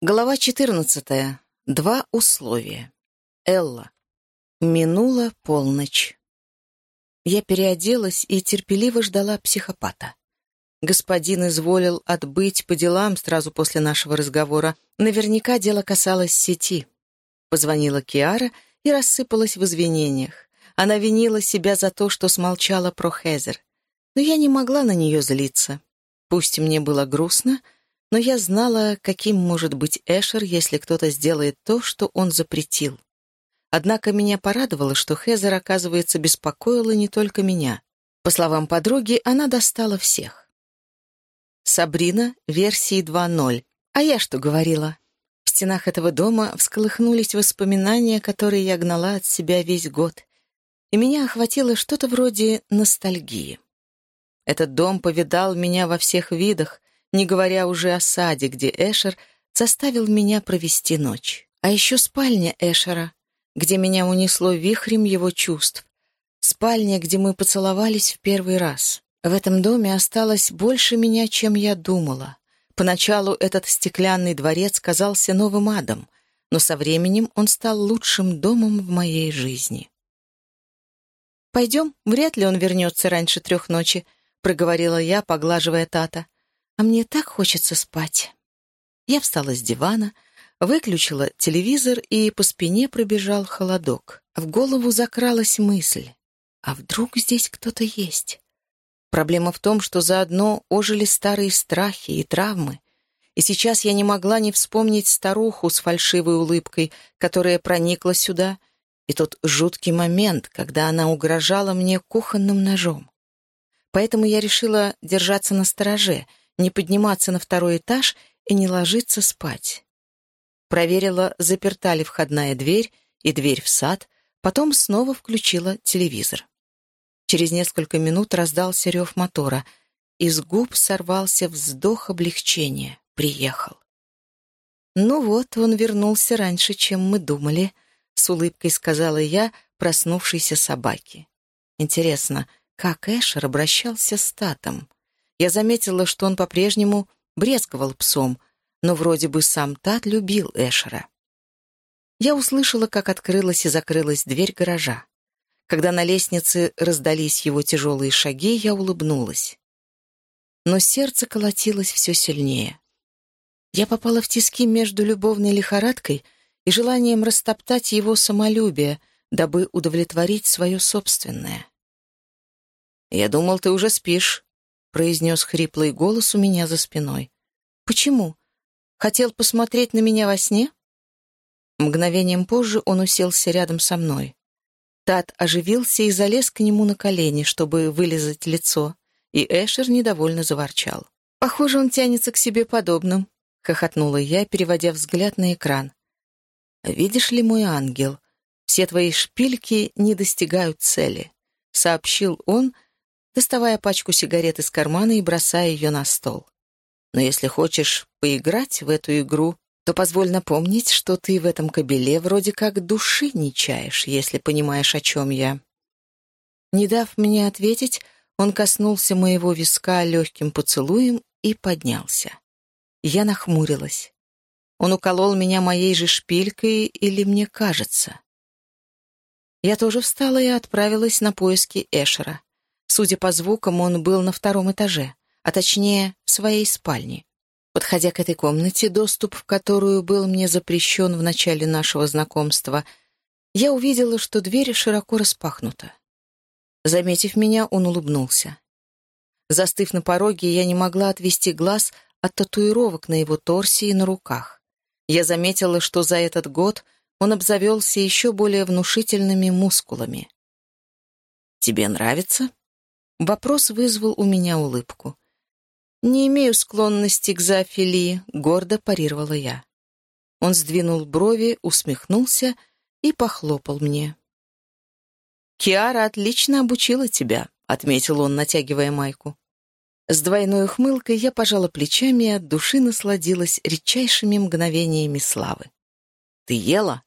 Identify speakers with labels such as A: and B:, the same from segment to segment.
A: Глава 14. Два условия. Элла. Минула полночь. Я переоделась и терпеливо ждала психопата. Господин изволил отбыть по делам сразу после нашего разговора. Наверняка дело касалось сети. Позвонила Киара и рассыпалась в извинениях. Она винила себя за то, что смолчала про Хезер. Но я не могла на нее злиться. Пусть мне было грустно, — но я знала, каким может быть Эшер, если кто-то сделает то, что он запретил. Однако меня порадовало, что Хезер, оказывается, беспокоила не только меня. По словам подруги, она достала всех. Сабрина, версии 2.0. А я что говорила? В стенах этого дома всколыхнулись воспоминания, которые я гнала от себя весь год. И меня охватило что-то вроде ностальгии. Этот дом повидал меня во всех видах, не говоря уже о саде, где Эшер заставил меня провести ночь. А еще спальня Эшера, где меня унесло вихрем его чувств. Спальня, где мы поцеловались в первый раз. В этом доме осталось больше меня, чем я думала. Поначалу этот стеклянный дворец казался новым адом, но со временем он стал лучшим домом в моей жизни. «Пойдем, вряд ли он вернется раньше трех ночи», — проговорила я, поглаживая Тата а мне так хочется спать. Я встала с дивана, выключила телевизор, и по спине пробежал холодок. В голову закралась мысль. А вдруг здесь кто-то есть? Проблема в том, что заодно ожили старые страхи и травмы, и сейчас я не могла не вспомнить старуху с фальшивой улыбкой, которая проникла сюда, и тот жуткий момент, когда она угрожала мне кухонным ножом. Поэтому я решила держаться на стороже — не подниматься на второй этаж и не ложиться спать. Проверила, заперта ли входная дверь и дверь в сад, потом снова включила телевизор. Через несколько минут раздался рев мотора. Из губ сорвался вздох облегчения. Приехал. «Ну вот, он вернулся раньше, чем мы думали», — с улыбкой сказала я проснувшейся собаке. «Интересно, как Эшер обращался с Татом? Я заметила, что он по-прежнему брезговал псом, но вроде бы сам Тат любил Эшера. Я услышала, как открылась и закрылась дверь гаража. Когда на лестнице раздались его тяжелые шаги, я улыбнулась. Но сердце колотилось все сильнее. Я попала в тиски между любовной лихорадкой и желанием растоптать его самолюбие, дабы удовлетворить свое собственное. «Я думал, ты уже спишь», — произнес хриплый голос у меня за спиной. «Почему? Хотел посмотреть на меня во сне?» Мгновением позже он уселся рядом со мной. Тат оживился и залез к нему на колени, чтобы вылезать лицо, и Эшер недовольно заворчал. «Похоже, он тянется к себе подобным», — хохотнула я, переводя взгляд на экран. «Видишь ли, мой ангел, все твои шпильки не достигают цели», — сообщил он, — доставая пачку сигарет из кармана и бросая ее на стол. «Но если хочешь поиграть в эту игру, то позволь напомнить, что ты в этом кобеле вроде как души не чаешь, если понимаешь, о чем я». Не дав мне ответить, он коснулся моего виска легким поцелуем и поднялся. Я нахмурилась. Он уколол меня моей же шпилькой или мне кажется? Я тоже встала и отправилась на поиски Эшера. Судя по звукам, он был на втором этаже, а точнее, в своей спальне. Подходя к этой комнате, доступ в которую был мне запрещен в начале нашего знакомства, я увидела, что дверь широко распахнута. Заметив меня, он улыбнулся. Застыв на пороге, я не могла отвести глаз от татуировок на его торсе и на руках. Я заметила, что за этот год он обзавелся еще более внушительными мускулами. «Тебе нравится?» Вопрос вызвал у меня улыбку. «Не имею склонности к зоофилии», — гордо парировала я. Он сдвинул брови, усмехнулся и похлопал мне. «Киара отлично обучила тебя», — отметил он, натягивая майку. С двойной ухмылкой я пожала плечами и от души насладилась редчайшими мгновениями славы. «Ты ела?»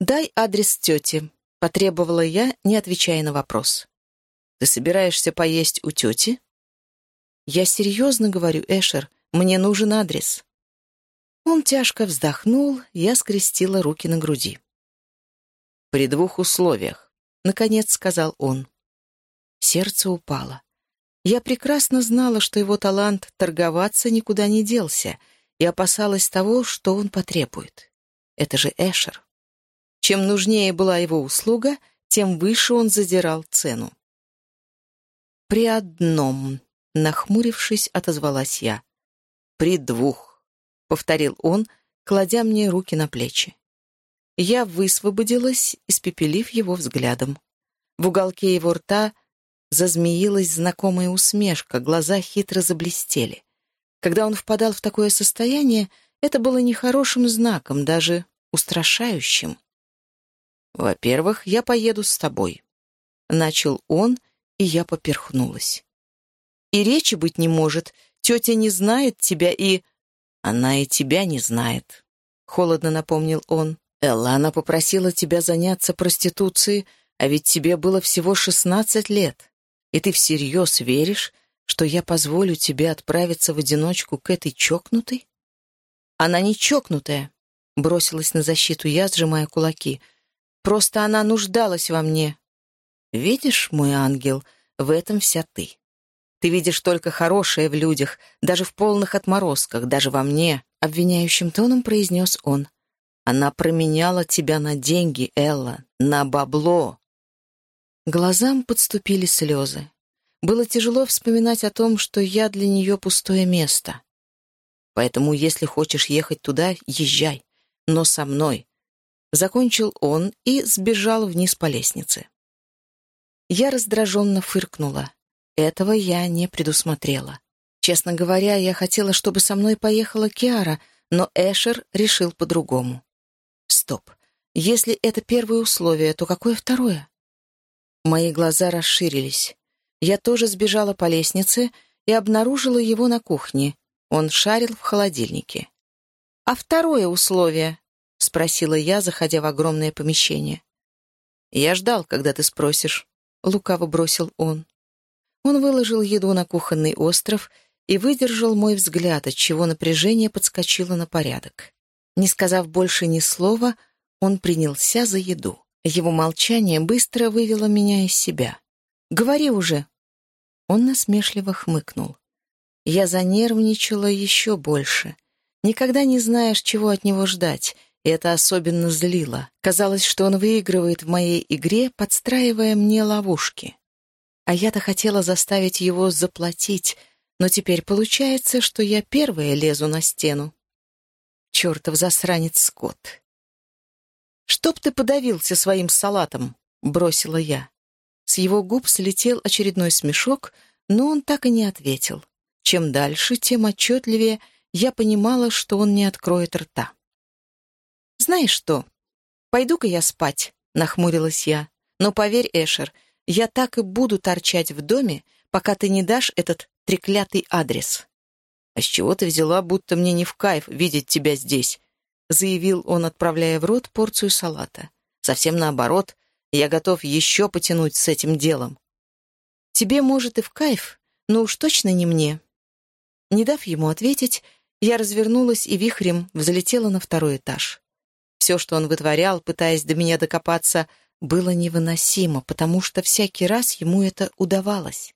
A: «Дай адрес тети», — потребовала я, не отвечая на вопрос. Ты собираешься поесть у тети?» «Я серьезно говорю, Эшер, мне нужен адрес». Он тяжко вздохнул, я скрестила руки на груди.
B: «При двух условиях», — наконец сказал он.
A: Сердце упало. Я прекрасно знала, что его талант торговаться никуда не делся, и опасалась того, что он потребует. Это же Эшер. Чем нужнее была его услуга, тем выше он задирал цену. «При одном», — нахмурившись, отозвалась я.
B: «При двух», — повторил он, кладя мне руки на плечи.
A: Я высвободилась, испепелив его взглядом. В уголке его рта зазмеилась знакомая усмешка, глаза хитро заблестели. Когда он впадал в такое состояние, это было нехорошим знаком, даже устрашающим.
B: «Во-первых, я поеду с тобой», — начал он, и я поперхнулась.
A: «И речи быть не может. Тетя не знает тебя и...»
B: «Она и тебя не знает», — холодно напомнил он.
A: «Эллана попросила тебя заняться проституцией, а ведь тебе было всего шестнадцать лет. И ты всерьез веришь, что я позволю тебе отправиться в одиночку к этой чокнутой?» «Она не чокнутая», — бросилась на защиту я, сжимая кулаки — Просто она нуждалась во мне. Видишь, мой ангел, в этом вся ты. Ты видишь только хорошее в людях, даже в полных отморозках, даже во мне, — обвиняющим тоном произнес он. Она променяла тебя на деньги, Элла, на бабло. Глазам подступили слезы. Было тяжело вспоминать о том, что я для нее пустое место. Поэтому, если хочешь ехать туда, езжай, но со мной. Закончил он и сбежал вниз по лестнице. Я раздраженно фыркнула. Этого я не предусмотрела. Честно говоря, я хотела, чтобы со мной поехала Киара, но Эшер решил по-другому. Стоп. Если это первое условие, то какое второе? Мои глаза расширились. Я тоже сбежала по лестнице и обнаружила его на кухне. Он шарил в холодильнике. А второе условие? — спросила я, заходя в огромное помещение. «Я ждал, когда ты спросишь», — лукаво бросил он. Он выложил еду на кухонный остров и выдержал мой взгляд, отчего напряжение подскочило на порядок. Не сказав больше ни слова, он принялся за еду. Его молчание быстро вывело меня из себя. «Говори уже!» Он насмешливо хмыкнул. Я занервничала еще больше. Никогда не знаешь, чего от него ждать — это особенно злило. Казалось, что он выигрывает в моей игре, подстраивая мне ловушки. А я-то хотела заставить его заплатить, но теперь получается, что я первая лезу на стену. Чертов засранец Скотт. «Чтоб ты подавился своим салатом!» — бросила я. С его губ слетел очередной смешок, но он так и не ответил. Чем дальше, тем отчетливее я понимала, что он не откроет рта. «Знаешь что? Пойду-ка я спать», — нахмурилась я. «Но поверь, Эшер, я так и буду торчать в доме, пока ты не дашь этот треклятый адрес».
B: «А с чего ты взяла, будто мне не в кайф видеть тебя здесь?» — заявил он, отправляя в рот порцию салата. «Совсем наоборот, я готов еще потянуть с этим делом».
A: «Тебе, может, и в кайф, но уж точно не мне». Не дав ему ответить, я развернулась и вихрем взлетела на второй этаж. Все, что он вытворял, пытаясь до меня докопаться, было невыносимо, потому что всякий раз ему это удавалось.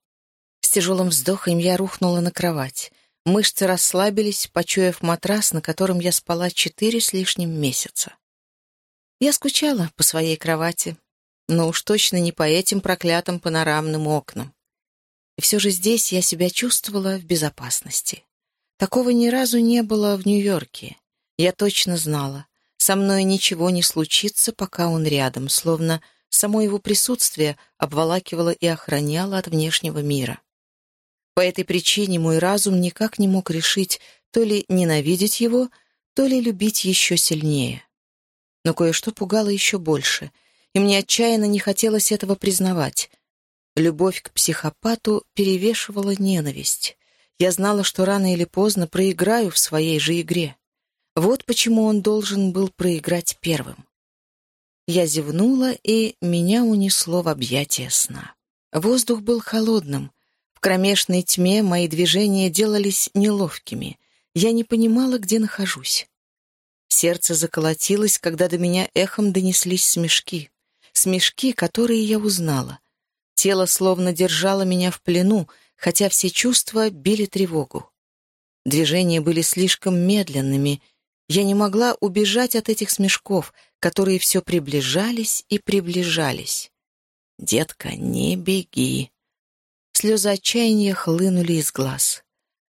A: С тяжелым вздохом я рухнула на кровать. Мышцы расслабились, почуяв матрас, на котором я спала четыре с лишним месяца. Я скучала по своей кровати, но уж точно не по этим проклятым панорамным окнам. И все же здесь я себя чувствовала в безопасности. Такого ни разу не было в Нью-Йорке. Я точно знала. Со мной ничего не случится, пока он рядом, словно само его присутствие обволакивало и охраняло от внешнего мира. По этой причине мой разум никак не мог решить то ли ненавидеть его, то ли любить еще сильнее. Но кое-что пугало еще больше, и мне отчаянно не хотелось этого признавать. Любовь к психопату перевешивала ненависть. Я знала, что рано или поздно проиграю в своей же игре. Вот почему он должен был проиграть первым. Я зевнула, и меня унесло в объятия сна. Воздух был холодным. В кромешной тьме мои движения делались неловкими. Я не понимала, где нахожусь. Сердце заколотилось, когда до меня эхом донеслись смешки. Смешки, которые я узнала. Тело словно держало меня в плену, хотя все чувства били тревогу. Движения были слишком медленными. Я не могла убежать от этих смешков, которые все приближались и приближались. «Детка, не беги!» Слезы отчаяния хлынули из глаз.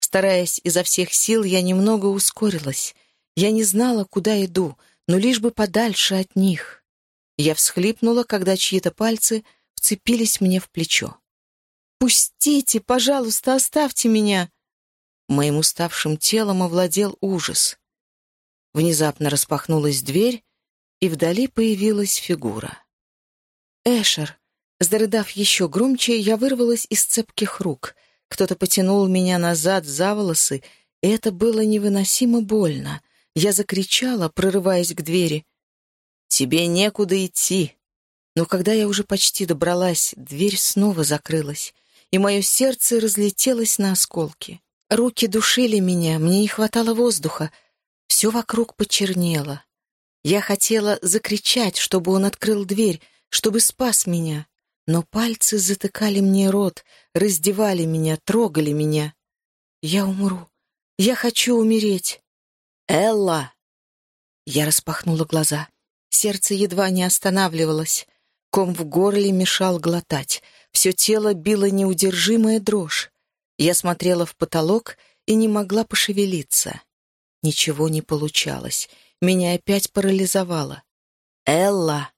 A: Стараясь изо всех сил, я немного ускорилась. Я не знала, куда иду, но лишь бы подальше от них. Я всхлипнула, когда чьи-то пальцы вцепились мне в плечо. «Пустите, пожалуйста, оставьте меня!» Моим уставшим телом овладел ужас. Внезапно распахнулась дверь, и вдали появилась фигура. «Эшер!» Зарыдав еще громче, я вырвалась из цепких рук. Кто-то потянул меня назад за волосы, и это было невыносимо больно. Я закричала, прорываясь к двери. «Тебе некуда идти!» Но когда я уже почти добралась, дверь снова закрылась, и мое сердце разлетелось на осколки. Руки душили меня, мне не хватало воздуха. Все вокруг почернело. Я хотела закричать, чтобы он открыл дверь, чтобы спас меня. Но пальцы затыкали мне рот, раздевали меня, трогали меня. Я умру. Я хочу умереть. Элла! Я распахнула глаза. Сердце едва не останавливалось. Ком в горле мешал глотать. Все тело било неудержимая дрожь. Я смотрела в потолок и не могла пошевелиться. Ничего не получалось. Меня опять парализовало. «Элла!»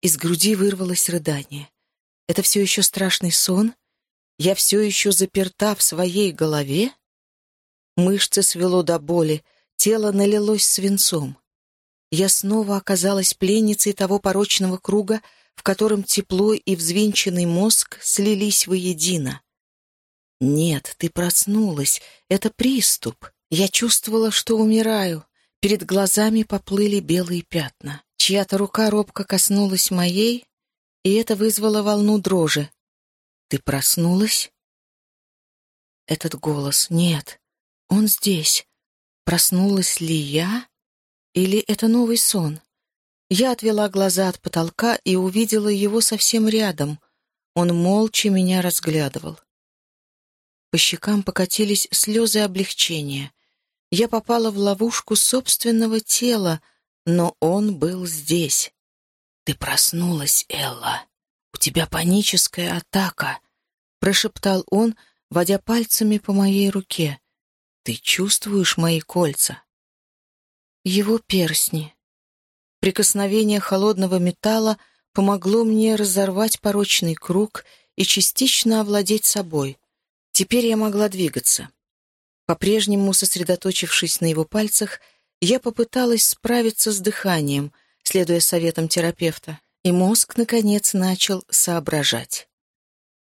A: Из груди вырвалось рыдание. «Это все еще страшный сон? Я все еще заперта в своей голове?» Мышцы свело до боли, тело налилось свинцом. Я снова оказалась пленницей того порочного круга, в котором тепло и взвинченный мозг слились воедино. «Нет, ты проснулась. Это приступ. Я чувствовала, что умираю. Перед глазами поплыли белые пятна. Чья-то рука робко коснулась моей, и это вызвало волну дрожи. Ты проснулась?» Этот голос. Нет, он здесь. Проснулась ли я? Или это новый сон? Я отвела глаза от потолка и увидела его совсем рядом. Он молча меня разглядывал. По щекам покатились слезы облегчения. Я попала в ловушку собственного тела, но он был здесь. «Ты проснулась, Элла. У тебя паническая атака», — прошептал он, водя пальцами по моей руке. «Ты чувствуешь мои кольца?» Его перстни. Прикосновение холодного металла помогло мне разорвать порочный круг и частично овладеть собой. Теперь я могла двигаться. По-прежнему сосредоточившись на его пальцах, я попыталась справиться с дыханием, следуя советам терапевта, и мозг, наконец, начал соображать.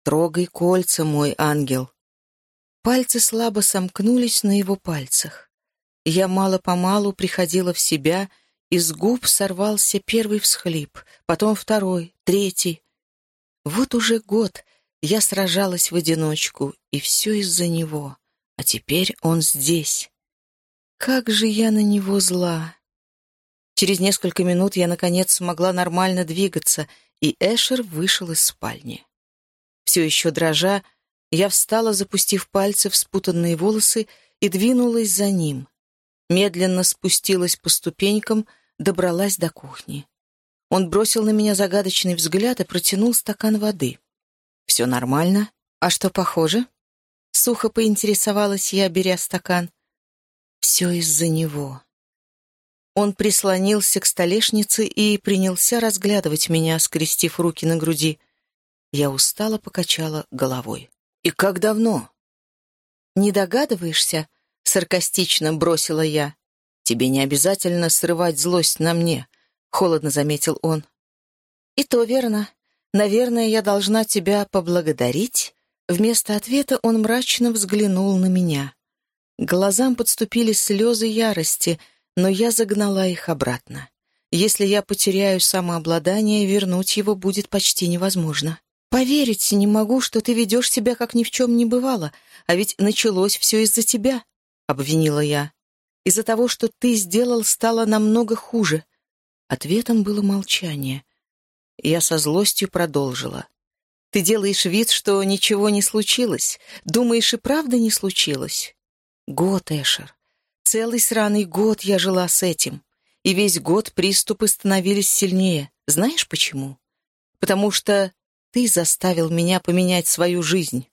A: «Трогай кольца, мой ангел». Пальцы слабо сомкнулись на его пальцах. Я мало-помалу приходила в себя, из губ сорвался первый всхлип, потом второй, третий. Вот уже год я сражалась в одиночку, и все из-за него. А теперь он здесь. Как же я на него зла! Через несколько минут я, наконец, смогла нормально двигаться, и Эшер вышел из спальни. Все еще дрожа, я встала, запустив пальцы в спутанные волосы, и двинулась за ним. Медленно спустилась по ступенькам, добралась до кухни. Он бросил на меня загадочный взгляд и протянул стакан воды. «Все нормально? А что похоже?» Сухо поинтересовалась я, беря стакан. «Все из-за него». Он прислонился к столешнице и принялся разглядывать меня, скрестив руки на груди. Я устало покачала головой. «И как давно?» «Не догадываешься?» — саркастично бросила я. «Тебе не обязательно срывать злость на мне», — холодно заметил он. «И то верно. Наверное, я должна тебя поблагодарить?» Вместо ответа он мрачно взглянул на меня. глазам подступили слезы ярости, но я загнала их обратно. Если я потеряю самообладание, вернуть его будет почти невозможно. Поверить не могу, что ты ведешь себя, как ни в чем не бывало, а ведь началось все из-за тебя, — обвинила я. Из-за того, что ты сделал, стало намного хуже. Ответом было молчание. Я со злостью продолжила. Ты делаешь вид, что ничего не случилось. Думаешь, и правда не случилось? Год, Эшер. Целый сраный год я жила с этим. И весь год приступы становились сильнее. Знаешь почему? Потому что ты заставил меня поменять свою жизнь.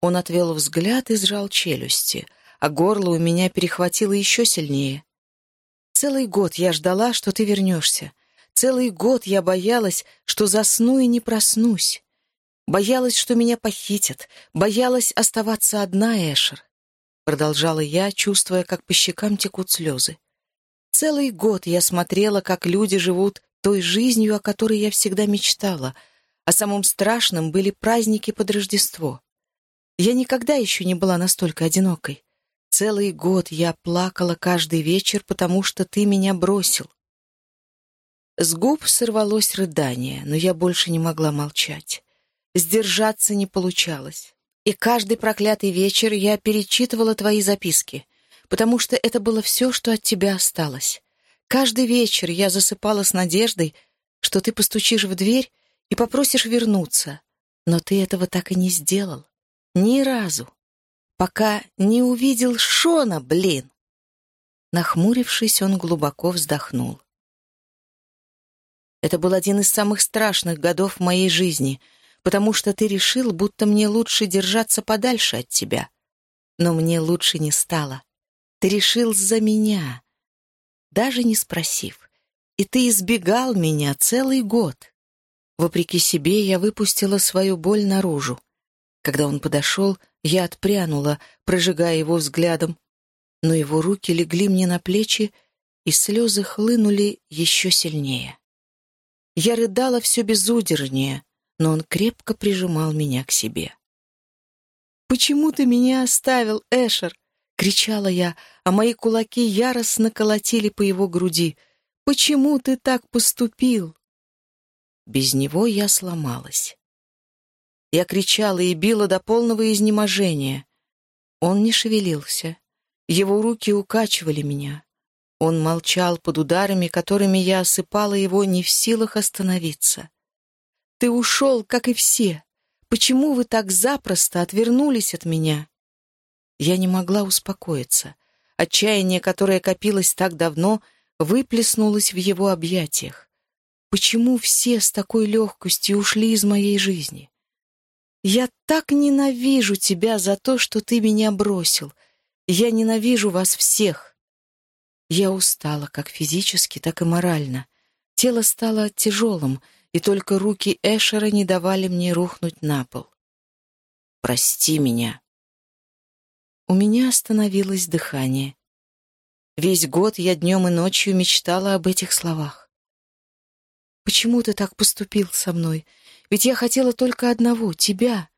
A: Он отвел взгляд и сжал челюсти, а горло у меня перехватило еще сильнее. Целый год я ждала, что ты вернешься. Целый год я боялась, что засну и не проснусь. Боялась, что меня похитят. Боялась оставаться одна, Эшер. Продолжала я, чувствуя, как по щекам текут слезы. Целый год я смотрела, как люди живут той жизнью, о которой я всегда мечтала, а самым страшным были праздники под Рождество. Я никогда еще не была настолько одинокой. Целый год я плакала каждый вечер, потому что ты меня бросил. С губ сорвалось рыдание, но я больше не могла молчать. Сдержаться не получалось. И каждый проклятый вечер я перечитывала твои записки, потому что это было все, что от тебя осталось. Каждый вечер я засыпала с надеждой, что ты постучишь в дверь и попросишь вернуться, но ты этого так и не сделал. Ни разу. Пока не увидел Шона, блин. Нахмурившись, он глубоко вздохнул. Это был один из самых страшных годов в моей жизни, потому что ты решил, будто мне лучше держаться подальше от тебя. Но мне лучше не стало. Ты решил за меня, даже не спросив. И ты избегал меня целый год. Вопреки себе я выпустила свою боль наружу. Когда он подошел, я отпрянула, прожигая его взглядом, но его руки легли мне на плечи, и слезы хлынули еще сильнее. Я рыдала все безудержнее, но он крепко прижимал меня к себе. «Почему ты меня оставил, Эшер?» — кричала я, а мои кулаки яростно колотили по его груди. «Почему ты так поступил?» Без него я сломалась. Я кричала и била до полного изнеможения. Он не шевелился. Его руки укачивали меня. Он молчал под ударами, которыми я осыпала его, не в силах остановиться. «Ты ушел, как и все. Почему вы так запросто отвернулись от меня?» Я не могла успокоиться. Отчаяние, которое копилось так давно, выплеснулось в его объятиях. Почему все с такой легкостью ушли из моей жизни? Я так ненавижу тебя за то, что ты меня бросил. Я ненавижу вас всех. Я устала как физически, так и морально. Тело стало тяжелым, и только руки Эшера не давали мне рухнуть на пол. «Прости меня». У меня остановилось дыхание. Весь год я днем и ночью мечтала об этих словах. «Почему ты так поступил со мной? Ведь я хотела только одного — тебя.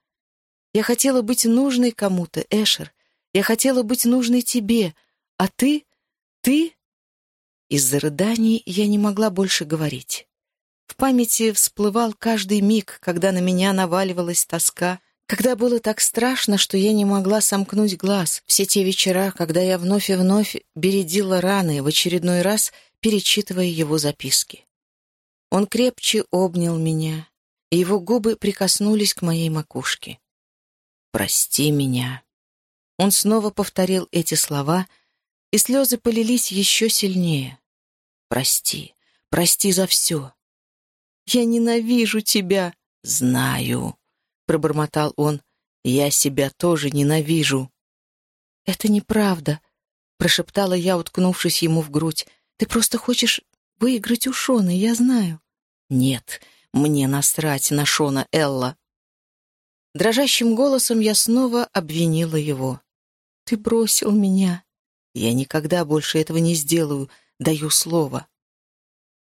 A: Я хотела быть нужной кому-то, Эшер. Я хотела быть нужной тебе, а ты «Ты?» Из-за рыданий я не могла больше говорить. В памяти всплывал каждый миг, когда на меня наваливалась тоска, когда было так страшно, что я не могла сомкнуть глаз, все те вечера, когда я вновь и вновь бередила раны, в очередной раз перечитывая его записки. Он крепче обнял меня, и его губы прикоснулись к моей макушке. «Прости меня». Он снова повторил эти слова — и слезы полились еще сильнее. «Прости, прости за все». «Я ненавижу тебя!» «Знаю», — пробормотал он. «Я себя тоже ненавижу». «Это неправда», — прошептала я, уткнувшись ему в грудь. «Ты просто хочешь выиграть у Шона, я знаю». «Нет, мне насрать на Шона Элла». Дрожащим голосом я снова обвинила его. «Ты бросил меня. Я никогда больше этого не сделаю, даю слово.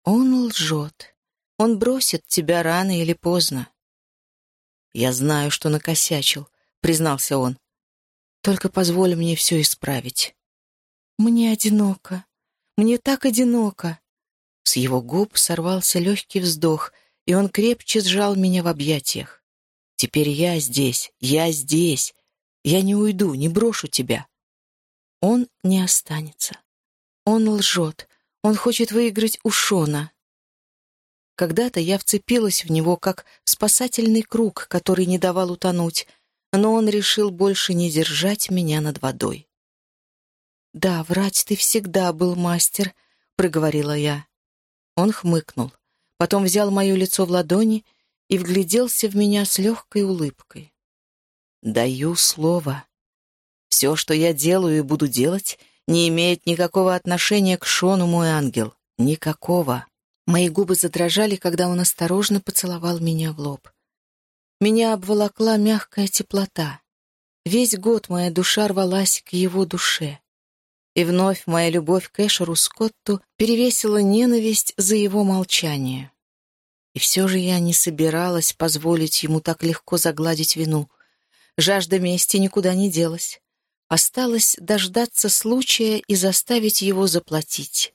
A: Он лжет. Он бросит тебя рано или поздно. Я знаю, что накосячил, признался он. Только позволь мне все исправить. Мне одиноко. Мне так одиноко. С его губ сорвался легкий вздох, и он крепче сжал меня в объятиях. Теперь я здесь, я здесь. Я не уйду, не брошу тебя. Он не останется. Он лжет. Он хочет выиграть у Шона. Когда-то я вцепилась в него, как в спасательный круг, который не давал утонуть, но он решил больше не держать меня над водой. «Да, врать ты всегда был мастер», — проговорила я. Он хмыкнул, потом взял мое лицо в ладони и вгляделся в меня с легкой улыбкой. «Даю слово. Все, что я делаю и буду делать, не имеет никакого отношения к Шону, мой ангел. Никакого». Мои губы задрожали, когда он осторожно поцеловал меня в лоб. Меня обволокла мягкая теплота. Весь год моя душа рвалась к его душе. И вновь моя любовь к Эшеру Скотту перевесила ненависть за его молчание. И все же я не собиралась позволить ему так легко загладить вину. Жажда мести никуда не делась. Осталось дождаться случая и заставить его заплатить.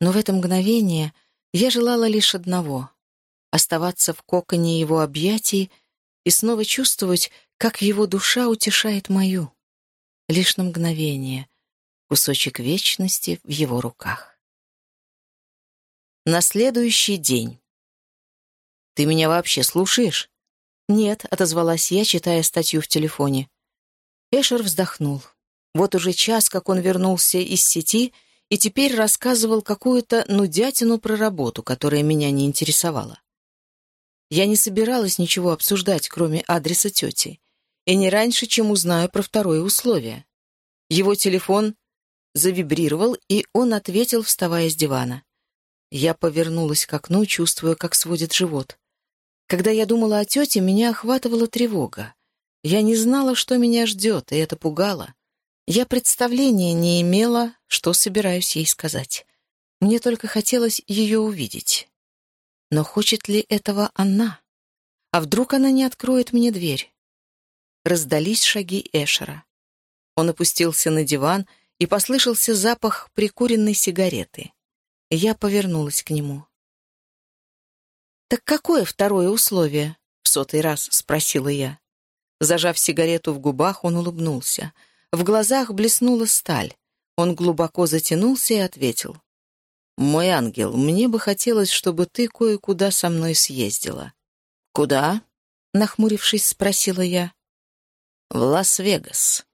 A: Но в это мгновение я желала лишь одного — оставаться в коконе его объятий и снова чувствовать, как его душа утешает мою. Лишь на мгновение — кусочек вечности в его руках. На следующий день. «Ты меня вообще слушаешь?» «Нет», — отозвалась я, читая статью в телефоне. Эшер вздохнул. Вот уже час, как он вернулся из сети, и теперь рассказывал какую-то нудятину про работу, которая меня не интересовала. Я не собиралась ничего обсуждать, кроме адреса тети, и не раньше, чем узнаю про второе условие. Его телефон завибрировал, и он ответил, вставая с дивана. Я повернулась к окну, чувствуя, как сводит живот. Когда я думала о тете, меня охватывала тревога. Я не знала, что меня ждет, и это пугало. Я представления не имела, что собираюсь ей сказать. Мне только хотелось ее увидеть. Но хочет ли этого она? А вдруг она не откроет мне дверь? Раздались шаги Эшера. Он опустился на диван и послышался запах прикуренной сигареты. Я повернулась к нему. «Так какое второе условие?» — в сотый раз спросила я. Зажав сигарету в губах, он улыбнулся. В глазах блеснула сталь. Он глубоко затянулся и ответил. «Мой ангел, мне бы хотелось, чтобы ты кое-куда со мной съездила». «Куда?» — нахмурившись, спросила я. «В Лас-Вегас».